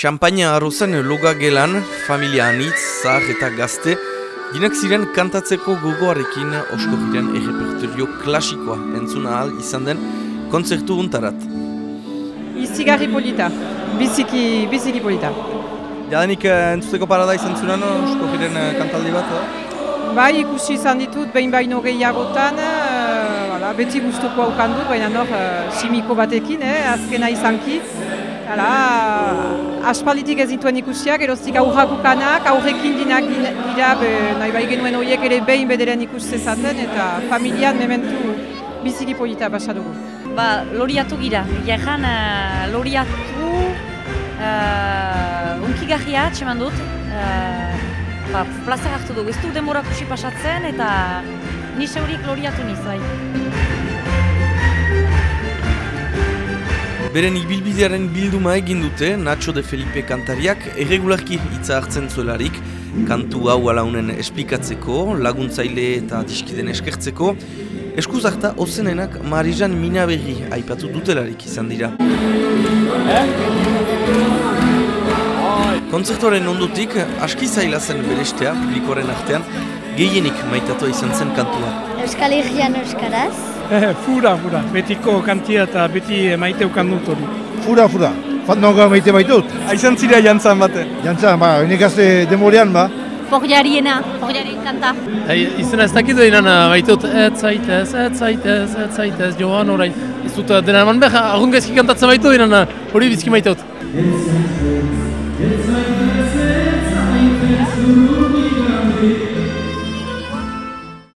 Champagne arrozen loga gelan, familia anitz, zahar eta gazte, Ginak ziren kantatzeko gogoarekin osko giren errepertorio klasikoa entzuna ahal izan den kontzertu untarat. Izigarri polita, biziki, biziki polita. Jadanik eh, entzuteko parada izan zuren osko giren eh, kantaldi bat? Eh? Bai, ikusi izan ditut, behin baino gehiagotan, uh, beti guztuko haukan dut, baina nor, uh, simiko batekin, eh, azkena izanki. Hala, aspalditik ez dituen ikusiak, erostik aurrakukanak, aurrekin dinak dira, be, nahi bai genuen horiek ere behin bederen ikustezaten, eta familian mementu biziki polita basa dugu. Ba, loriatu gira, jahan uh, loriatu uh, unkigarria txeman dut, uh, ba, plaza hartu dugu, ez du denbora kusi pasatzen, eta nise horiek loriatu nizai. Beren ibilbidearen bilduma egin dute Nacho de Felipe kantariak erregularki hitza hartzen zuelarik kantu hau alaunen esplikatzeko, laguntzaile eta diskiden eskertzeko eskuzakta ozenenak Marijan Minaberri aipatu dutelarik izan dira. Konzertoren ondutik aski zaila zen belestea publikoren artean gehienik maitatua izan zen kantua. Euskal Herrian Euskaraz. Eh, fura, fura. Betiko kantia eta beti maite ukan dut hori. Fura, fura. Fat noga maite baitut. Aizan zira jantzan bate. Jantzan, ba, hene gazte demorean, ba. Forjariena, forjarien kanta. Hey, izena ez dakit behinan baitut, ez zaitez, ez zaitez, ez zaitez, joan orain. Ez dut dena eman behar, agun gaizki kantatzen baitu behinan hori bizki maiteut. Ez zaitez,